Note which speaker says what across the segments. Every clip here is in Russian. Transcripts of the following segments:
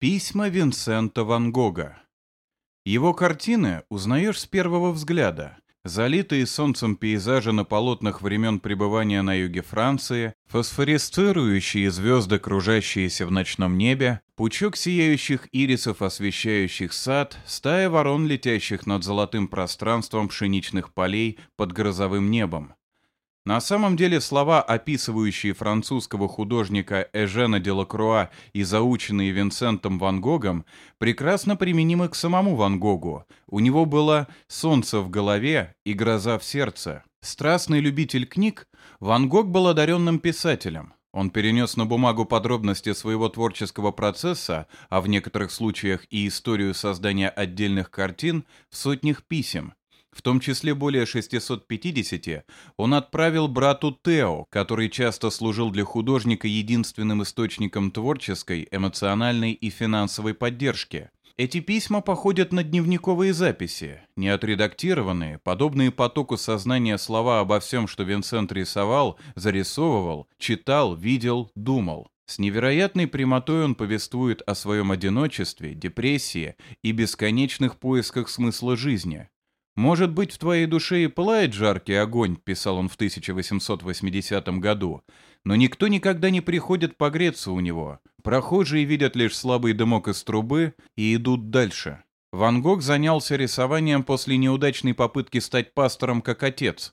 Speaker 1: Письма Винсента Ван Гога. Его картины узнаешь с первого взгляда. Залитые солнцем пейзажи на полотнах времен пребывания на юге Франции, фосфорисцирующие звезды, кружащиеся в ночном небе, пучок сияющих ирисов, освещающих сад, стая ворон, летящих над золотым пространством пшеничных полей под грозовым небом. На самом деле слова, описывающие французского художника Эжена Делакруа и заученные Винсентом Ван Гогом, прекрасно применимы к самому Ван Гогу. У него было «солнце в голове» и «гроза в сердце». Страстный любитель книг, Ван Гог был одаренным писателем. Он перенес на бумагу подробности своего творческого процесса, а в некоторых случаях и историю создания отдельных картин в сотнях писем – в том числе более 650, он отправил брату Тео, который часто служил для художника единственным источником творческой, эмоциональной и финансовой поддержки. Эти письма походят на дневниковые записи, не отредактированные, подобные потоку сознания слова обо всем, что Винсент рисовал, зарисовывал, читал, видел, думал. С невероятной прямотой он повествует о своем одиночестве, депрессии и бесконечных поисках смысла жизни. «Может быть, в твоей душе и пылает жаркий огонь», — писал он в 1880 году, «но никто никогда не приходит погреться у него. Прохожие видят лишь слабый дымок из трубы и идут дальше». Ван Гог занялся рисованием после неудачной попытки стать пастором как отец.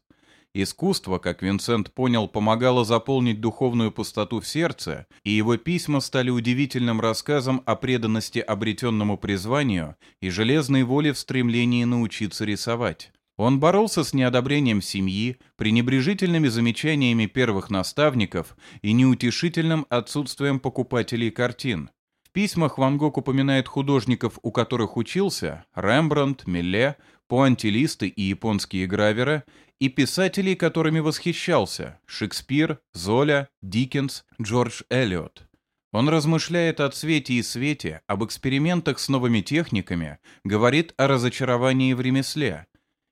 Speaker 1: Искусство, как Винсент понял, помогало заполнить духовную пустоту в сердце, и его письма стали удивительным рассказом о преданности обретенному призванию и железной воле в стремлении научиться рисовать. Он боролся с неодобрением семьи, пренебрежительными замечаниями первых наставников и неутешительным отсутствием покупателей картин. В письмах Ван Гог упоминает художников, у которых учился, Рембрандт, Милле, пуантилисты и японские граверы, и писателей, которыми восхищался – Шекспир, Золя, Диккенс, Джордж Эллиот. Он размышляет о цвете и свете, об экспериментах с новыми техниками, говорит о разочаровании в ремесле.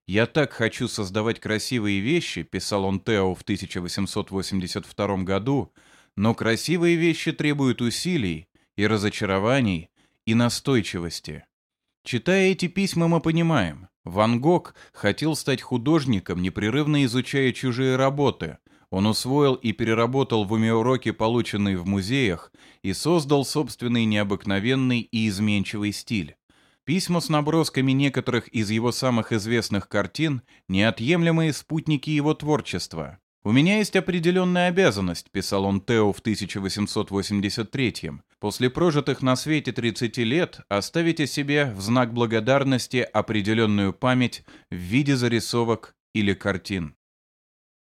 Speaker 1: «Я так хочу создавать красивые вещи», – писал он Тео в 1882 году, «но красивые вещи требуют усилий и разочарований и настойчивости». Читая эти письма, мы понимаем, Ван Гог хотел стать художником, непрерывно изучая чужие работы. Он усвоил и переработал в уме уроки, полученные в музеях, и создал собственный необыкновенный и изменчивый стиль. Письма с набросками некоторых из его самых известных картин – неотъемлемые спутники его творчества. «У меня есть определенная обязанность», – писал он Тео в 1883 «после прожитых на свете 30 лет оставить о себе в знак благодарности определенную память в виде зарисовок или картин».